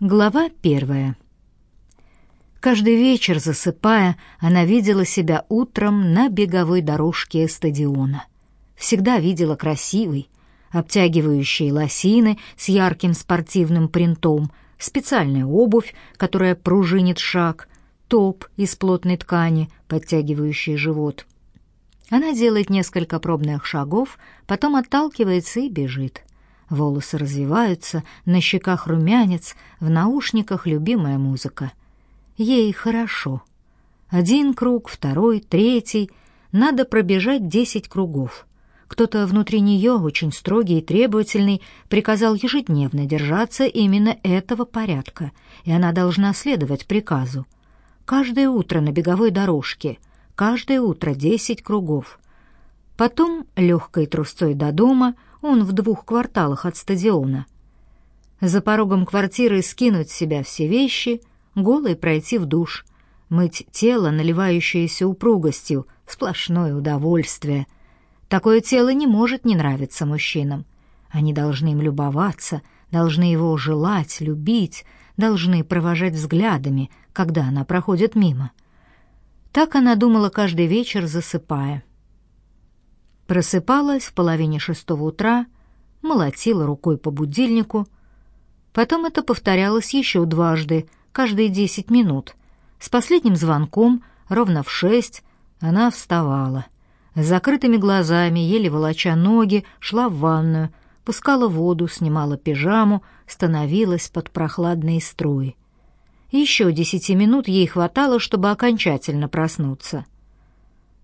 Глава первая. Каждый вечер, засыпая, она видела себя утром на беговой дорожке стадиона. Всегда видела красивый, обтягивающие лосины с ярким спортивным принтом, специальная обувь, которая пружинит шаг, топ из плотной ткани, подтягивающий живот. Она делает несколько пробных шагов, потом отталкивается и бежит. Волосы развиваются, на щеках румянец, в наушниках любимая музыка. Ей хорошо. Один круг, второй, третий. Надо пробежать десять кругов. Кто-то внутри нее, очень строгий и требовательный, приказал ежедневно держаться именно этого порядка, и она должна следовать приказу. Каждое утро на беговой дорожке, каждое утро десять кругов. Потом легкой трусцой до дома — он в двух кварталах от стадиона. За порогом квартиры скинуть с себя все вещи, голой пройти в душ, мыть тело, наливающееся упругостью, сплошное удовольствие. Такое тело не может не нравиться мужчинам. Они должны им любоваться, должны его желать, любить, должны провожать взглядами, когда она проходит мимо. Так она думала каждый вечер, засыпая. Просыпалась в половине шестого утра, молотила рукой по будильнику. Потом это повторялось еще дважды, каждые десять минут. С последним звонком, ровно в шесть, она вставала. С закрытыми глазами, еле волоча ноги, шла в ванную, пускала воду, снимала пижаму, становилась под прохладные струи. Еще десяти минут ей хватало, чтобы окончательно проснуться —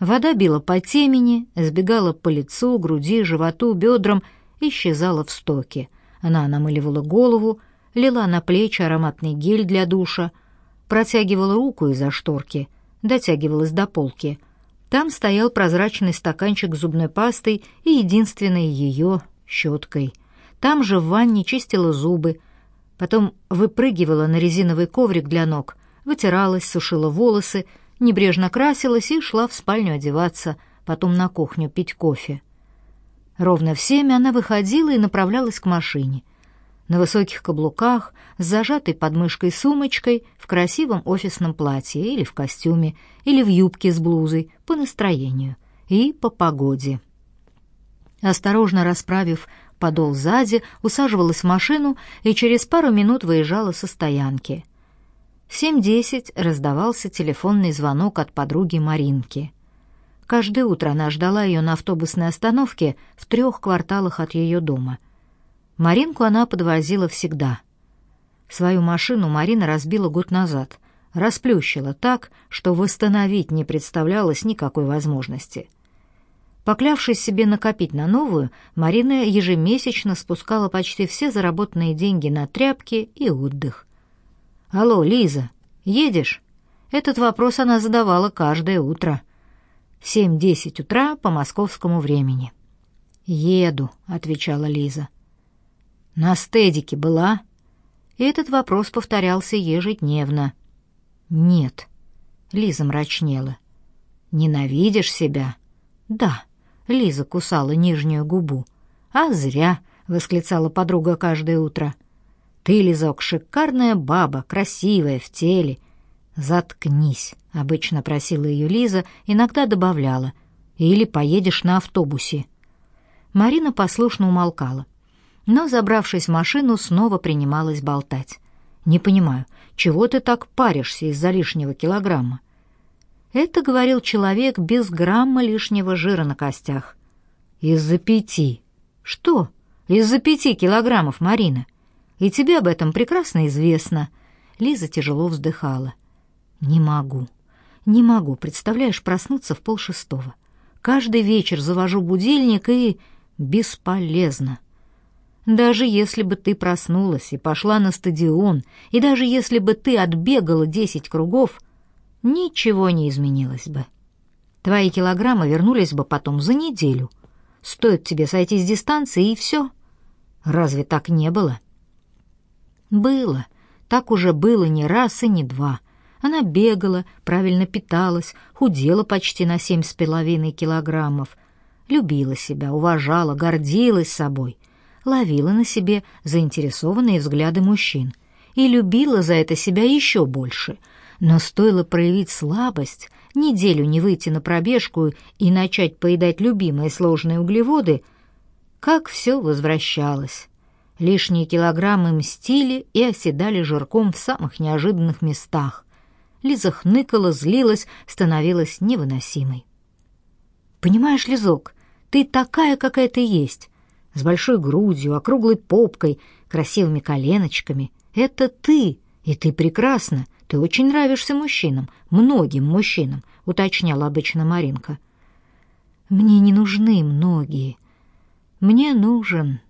Вода била по темени, сбегала по лицу, груди, животу, бедрам исчезала в стоке. Она намыливала голову, лила на плечи ароматный гель для душа, протягивала руку из-за шторки, дотягивалась до полки. Там стоял прозрачный стаканчик с зубной пастой и единственной ее щеткой. Там же в ванне чистила зубы, потом выпрыгивала на резиновый коврик для ног, вытиралась, сушила волосы, небрежно красилась и шла в спальню одеваться, потом на кухню пить кофе. Ровно в семь она выходила и направлялась к машине. На высоких каблуках, с зажатой подмышкой сумочкой, в красивом офисном платье или в костюме, или в юбке с блузой, по настроению и по погоде. Осторожно расправив подол сзади, усаживалась в машину и через пару минут выезжала со стоянки — в 7.10 раздавался телефонный звонок от подруги Маринки. Каждое утро она ждала ее на автобусной остановке в трех кварталах от ее дома. Маринку она подвозила всегда. Свою машину Марина разбила год назад, расплющила так, что восстановить не представлялось никакой возможности. Поклявшись себе накопить на новую, Марина ежемесячно спускала почти все заработанные деньги на тряпки и отдых. «Алло, Лиза, едешь?» Этот вопрос она задавала каждое утро. В семь-десять утра по московскому времени. «Еду», — отвечала Лиза. «На стедике была?» И этот вопрос повторялся ежедневно. «Нет», — Лиза мрачнела. «Ненавидишь себя?» «Да», — Лиза кусала нижнюю губу. «А зря», — восклицала подруга каждое утро. Ты, Лизок, шикарная баба, красивая в теле. Заткнись, обычно просила ее Лиза, иногда добавляла. Или поедешь на автобусе. Марина послушно умолкала, но, забравшись в машину, снова принималась болтать. Не понимаю, чего ты так паришься из-за лишнего килограмма? Это говорил человек без грамма лишнего жира на костях. Из-за пяти. Что? Из-за пяти килограммов, Марина. И тебе об этом прекрасно известно. Лиза тяжело вздыхала. Не могу. Не могу, представляешь, проснуться в полшестого. Каждый вечер завожу будильник и бесполезно. Даже если бы ты проснулась и пошла на стадион, и даже если бы ты отбегала десять кругов, ничего не изменилось бы. Твои килограммы вернулись бы потом за неделю. Стоит тебе сойти с дистанции, и все. Разве так не было?» Было. Так уже было не раз и не два. Она бегала, правильно питалась, худела почти на семь с половиной килограммов. Любила себя, уважала, гордилась собой. Ловила на себе заинтересованные взгляды мужчин. и любила за это себя еще больше. Но стоило проявить слабость, неделю не выйти на пробежку и начать поедать любимые сложные углеводы, как все возвращалось. Лишние килограммы мстили и оседали жирком в самых неожиданных местах. Лиза хныкала, злилась, становилась невыносимой. «Понимаешь, Лизок, ты такая, какая ты есть, с большой грудью, округлой попкой, красивыми коленочками. Это ты, и ты прекрасна. Ты очень нравишься мужчинам, многим мужчинам», — уточняла обычно Маринка. «Мне не нужны многие. Мне нужен...»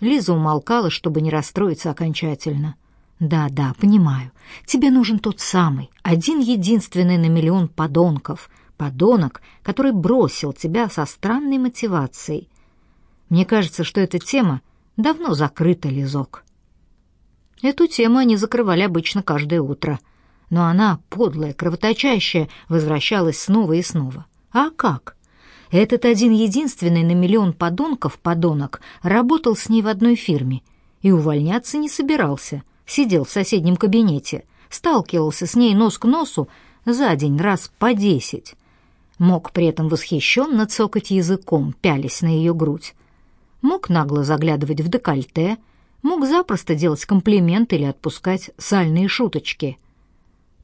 Лиза умолкала, чтобы не расстроиться окончательно. «Да-да, понимаю. Тебе нужен тот самый, один единственный на миллион подонков. Подонок, который бросил тебя со странной мотивацией. Мне кажется, что эта тема давно закрыта, Лизок». Эту тему они закрывали обычно каждое утро. Но она, подлая, кровоточащая, возвращалась снова и снова. А как? Этот один-единственный на миллион подонков подонок работал с ней в одной фирме и увольняться не собирался — сидел в соседнем кабинете, сталкивался с ней нос к носу за день раз по десять. Мог при этом восхищенно цокать языком, пялись на ее грудь. Мог нагло заглядывать в декольте, мог запросто делать комплименты или отпускать сальные шуточки.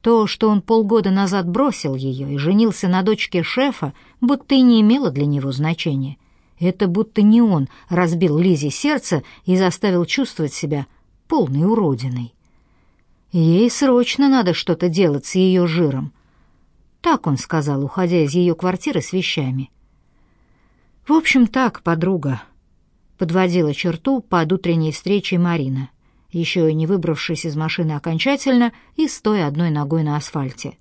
То, что он полгода назад бросил ее и женился на дочке шефа, будто и не имело для него значения. Это будто не он разбил Лизе сердце и заставил чувствовать себя полной уродиной. Ей срочно надо что-то делать с ее жиром. Так он сказал, уходя из ее квартиры с вещами. В общем, так, подруга, подводила черту под утренней встречей Марина, еще и не выбравшись из машины окончательно и стоя одной ногой на асфальте.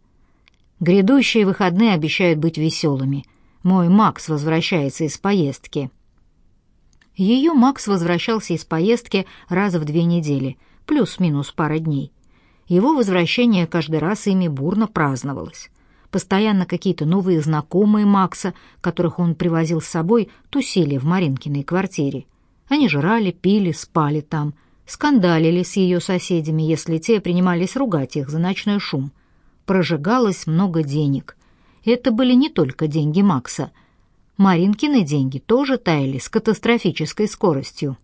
Грядущие выходные обещают быть веселыми. Мой Макс возвращается из поездки. Ее Макс возвращался из поездки раза в две недели, плюс-минус пара дней. Его возвращение каждый раз ими бурно праздновалось. Постоянно какие-то новые знакомые Макса, которых он привозил с собой, тусили в Маринкиной квартире. Они жрали, пили, спали там, скандалили с ее соседями, если те принимались ругать их за ночной шум. Прожигалось много денег. Это были не только деньги Макса — Маринкины деньги тоже таяли с катастрофической скоростью.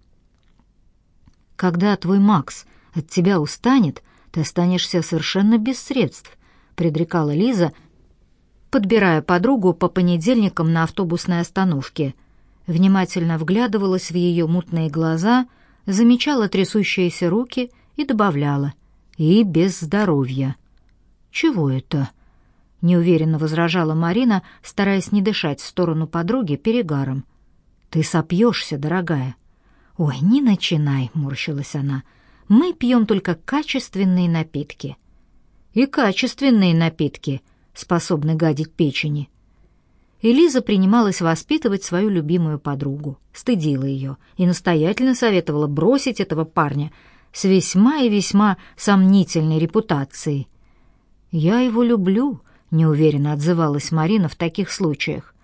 Когда твой Макс от тебя устанет, ты останешься совершенно без средств, предрекала Лиза, подбирая подругу по понедельникам на автобусной остановке. Внимательно вглядывалась в ее мутные глаза, замечала трясущиеся руки и добавляла: "И без здоровья". Чего это? неуверенно возражала Марина, стараясь не дышать в сторону подруги перегаром. Ты сопьешься, дорогая. Ой, не начинай, морщилась она. Мы пьем только качественные напитки. И качественные напитки способны гадить печени. Элиза принималась воспитывать свою любимую подругу, стыдила ее и настоятельно советовала бросить этого парня с весьма и весьма сомнительной репутацией. «Я его люблю», неуверенно отзывалась Марина в таких случаях.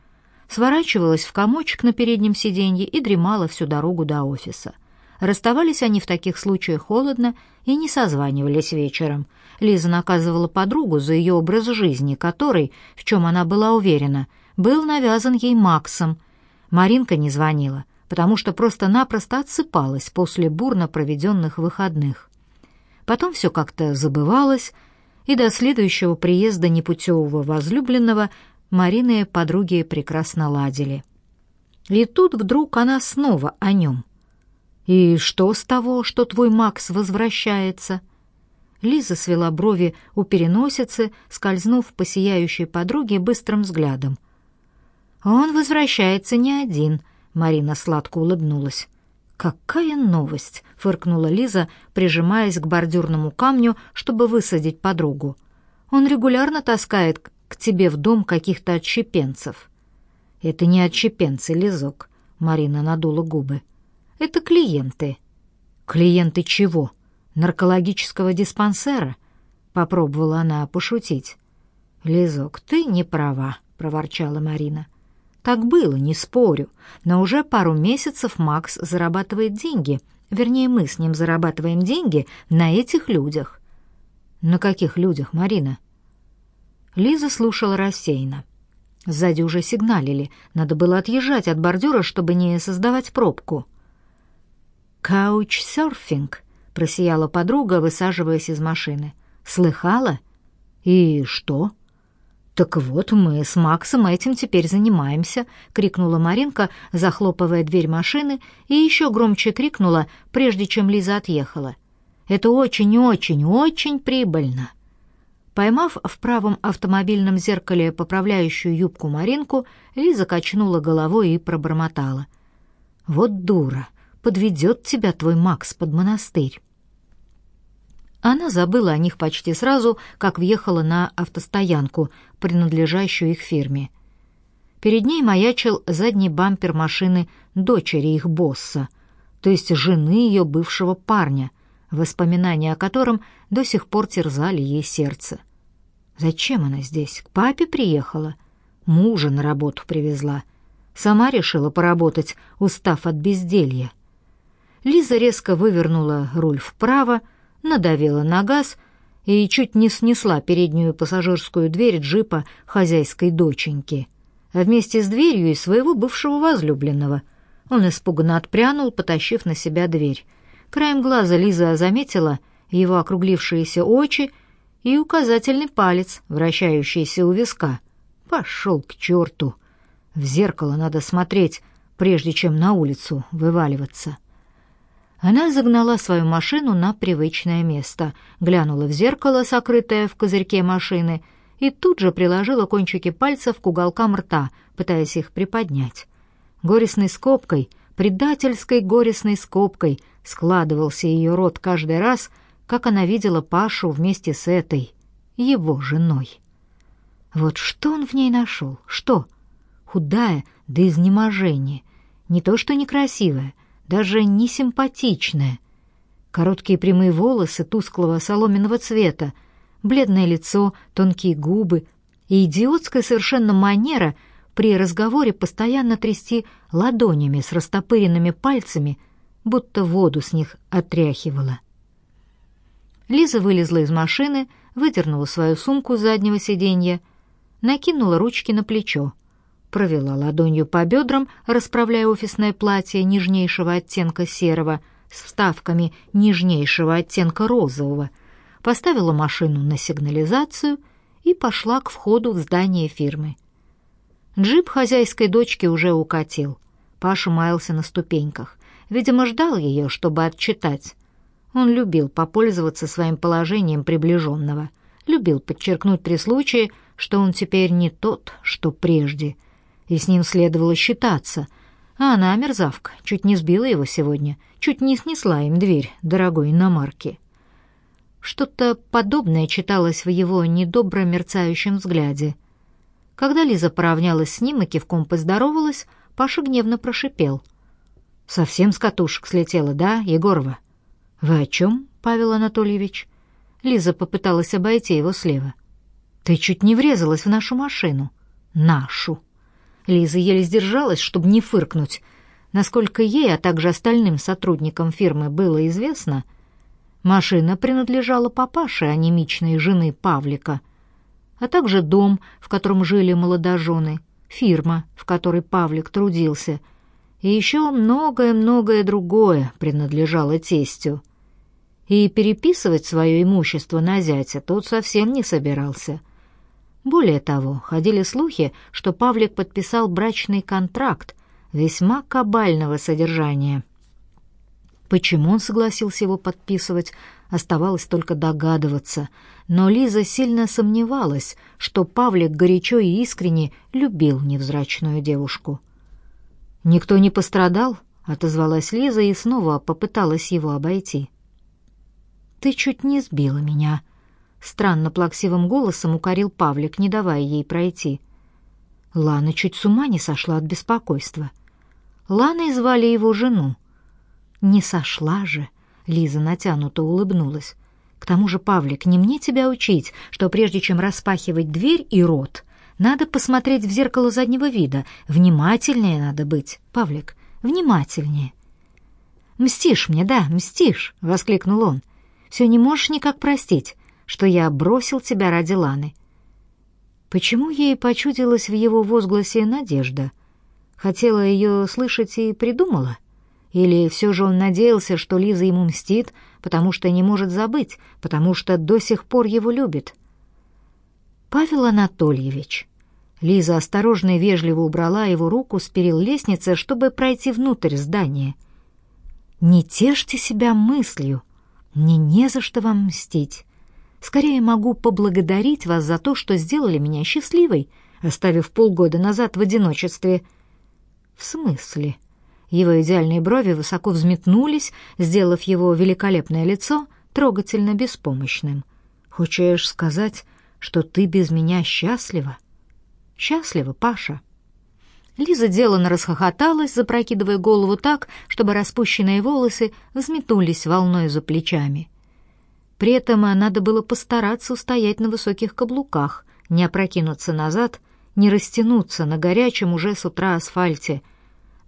Сворачивалась в комочек на переднем сиденье и дремала всю дорогу до офиса. Расставались они в таких случаях холодно и не созванивались вечером. Лиза наказывала подругу за ее образ жизни, который, в чем она была уверена, был навязан ей Максом. Маринка не звонила, потому что просто-напросто отсыпалась после бурно проведенных выходных. Потом все как-то забывалось, и до следующего приезда непутевого возлюбленного Марина и подруги прекрасно ладили. И тут вдруг она снова о нем. «И что с того, что твой Макс возвращается?» Лиза свела брови у переносицы, скользнув по сияющей подруге быстрым взглядом. «Он возвращается не один», — Марина сладко улыбнулась. «Какая новость!» — фыркнула Лиза, прижимаясь к бордюрному камню, чтобы высадить подругу. «Он регулярно таскает к тебе в дом каких-то отщепенцев». «Это не отщепенцы, Лизок», — Марина надула губы. «Это клиенты». «Клиенты чего? Наркологического диспансера?» — попробовала она пошутить. «Лизок, ты не права», — проворчала Марина. Так было, не спорю, но уже пару месяцев Макс зарабатывает деньги, Вернее, мы с ним зарабатываем деньги на этих людях». «На каких людях, Марина?» Лиза слушала рассеянно. Сзади уже сигналили. Надо было отъезжать от бордюра, чтобы не создавать пробку. «Каучсерфинг», — просияла подруга, высаживаясь из машины. «Слыхала? И что?» «Так вот, мы с Максом этим теперь занимаемся», — крикнула Маринка, захлопывая дверь машины, и еще громче крикнула, прежде чем Лиза отъехала. «Это очень-очень-очень прибыльно». Поймав в правом автомобильном зеркале поправляющую юбку Маринку, Лиза качнула головой и пробормотала. «Вот дура, подведет тебя твой Макс под монастырь». Она забыла о них почти сразу, как въехала на автостоянку, принадлежащую их фирме. Перед ней маячил задний бампер машины дочери их босса, то есть жены ее бывшего парня — воспоминания о котором до сих пор терзали ей сердце. Зачем она здесь? К папе приехала? Мужа на работу привезла. Сама решила поработать, устав от безделья. Лиза резко вывернула руль вправо, надавила на газ и чуть не снесла переднюю пассажирскую дверь джипа хозяйской доченьки, а вместе с дверью и своего бывшего возлюбленного. Он испуганно отпрянул, потащив на себя дверь. Краем глаза Лиза заметила его округлившиеся очи и указательный палец, вращающийся у виска. Пошел к черту! В зеркало надо смотреть, прежде чем на улицу вываливаться. Она загнала свою машину на привычное место, глянула в зеркало, сокрытое в козырьке машины, и тут же приложила кончики пальцев к уголкам рта, пытаясь их приподнять. Горестной скобкой, предательской горестной скобкой — складывался ее рот каждый раз, как она видела Пашу вместе с этой, его женой. Вот что он в ней нашел? Что? Худая до изнеможения. Не то что некрасивая, даже не симпатичная. Короткие прямые волосы тусклого соломенного цвета, бледное лицо, тонкие губы и идиотская совершенно манера при разговоре постоянно трясти ладонями с растопыренными пальцами — будто воду с них отряхивала. Лиза вылезла из машины, выдернула свою сумку с заднего сиденья, накинула ручки на плечо, провела ладонью по бедрам, расправляя офисное платье нежнейшего оттенка серого с вставками нежнейшего оттенка розового, поставила машину на сигнализацию и пошла к входу в здание фирмы. Джип хозяйской дочки уже укатил. Паша маялся на ступеньках. Видимо, ждал ее, чтобы отчитать. Он любил попользоваться своим положением приближенного, любил подчеркнуть при случае, что он теперь не тот, что прежде, и с ним следовало считаться. А она, мерзавка, чуть не сбила его сегодня, чуть не снесла им дверь дорогой иномарки. Что-то подобное читалось в его недобро мерцающем взгляде. Когда Лиза поравнялась с ним и кивком поздоровалась, Паша гневно прошипел — Совсем с катушек слетела, да, Егорова? Вы о чем, Павел Анатольевич? Лиза попыталась обойти его слева. Ты чуть не врезалась в нашу машину. Нашу. Лиза еле сдержалась, чтобы не фыркнуть. Насколько ей, а также остальным сотрудникам фирмы было известно, машина принадлежала папаше анемичной жены Павлика, а также дом, в котором жили молодожены, фирма, в которой Павлик трудился — и еще многое-многое другое принадлежало тестю. И переписывать свое имущество на зятя тот совсем не собирался. Более того, ходили слухи, что Павлик подписал брачный контракт весьма кабального содержания. Почему он согласился его подписывать, оставалось только догадываться, но Лиза сильно сомневалась, что Павлик горячо и искренне любил невзрачную девушку. «Никто не пострадал?» — отозвалась Лиза и снова попыталась его обойти. «Ты чуть не сбила меня», — странно плаксивым голосом укорил Павлик, не давая ей пройти. Лана чуть с ума не сошла от беспокойства. Ланой звали его жену. «Не сошла же», — Лиза натянуто улыбнулась. «К тому же, Павлик, не мне тебя учить, что прежде чем распахивать дверь и рот, надо посмотреть в зеркало заднего вида. Внимательнее надо быть, Павлик, внимательнее. «Мстишь мне, да, мстишь!» — воскликнул он. «Все не можешь никак простить, что я бросил тебя ради Ланы». Почему ей почудилась в его возгласе надежда? Хотела ее слышать и придумала? Или все же он надеялся, что Лиза ему мстит, потому что не может забыть, потому что до сих пор его любит? Павел Анатольевич. Лиза осторожно и вежливо убрала его руку с перил лестницы, чтобы пройти внутрь здания. «Не тешьте себя мыслью. Мне не за что вам мстить. Скорее могу поблагодарить вас за то, что сделали меня счастливой, оставив полгода назад в одиночестве». «В смысле?» Его идеальные брови высоко взметнулись, сделав его великолепное лицо трогательно беспомощным. «Хочешь сказать, что ты без меня счастлива?» «Счастлива, Паша». Лиза деланно расхохоталась, запрокидывая голову так, чтобы распущенные волосы взметнулись волной за плечами. При этом надо было постараться устоять на высоких каблуках, не опрокинуться назад, не растянуться на горячем уже с утра асфальте —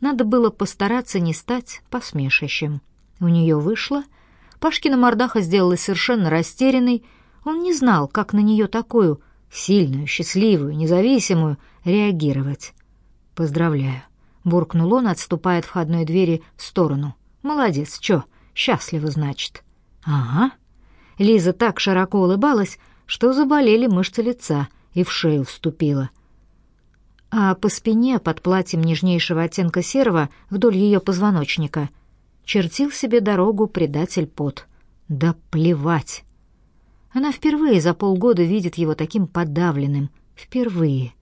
надо было постараться не стать посмешищем. У нее вышло. Пашкина мордаха сделалась совершенно растерянной. Он не знал, как на нее такую, сильную, счастливую, независимую, реагировать. «Поздравляю», — буркнул он, отступая от входной двери в сторону. «Молодец, чё, счастлива, значит?» «Ага». Лиза так широко улыбалась, что заболели мышцы лица и в шею вступила а по спине под платьем нежнейшего оттенка серого вдоль ее позвоночника чертил себе дорогу предатель пот. Да плевать! Она впервые за полгода видит его таким подавленным. Впервые.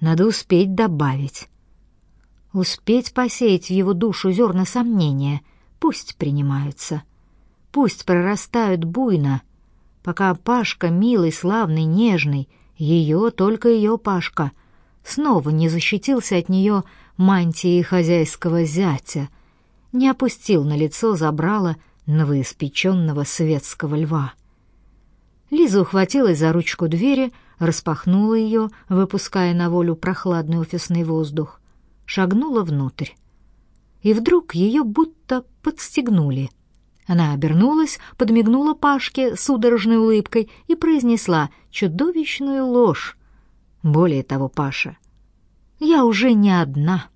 Надо успеть добавить. Успеть посеять в его душу зерна сомнения. Пусть принимаются. Пусть прорастают буйно. Пока Пашка милый, славный, нежный, ее, только ее Пашка — снова не защитился от нее мантией хозяйского зятя, не опустил на лицо забрала новоиспеченного светского льва. Лиза ухватилась за ручку двери, распахнула ее, выпуская на волю прохладный офисный воздух, шагнула внутрь. И вдруг ее будто подстегнули. Она обернулась, подмигнула Пашке судорожной улыбкой и произнесла чудовищную ложь, более того, Паша, я уже не одна.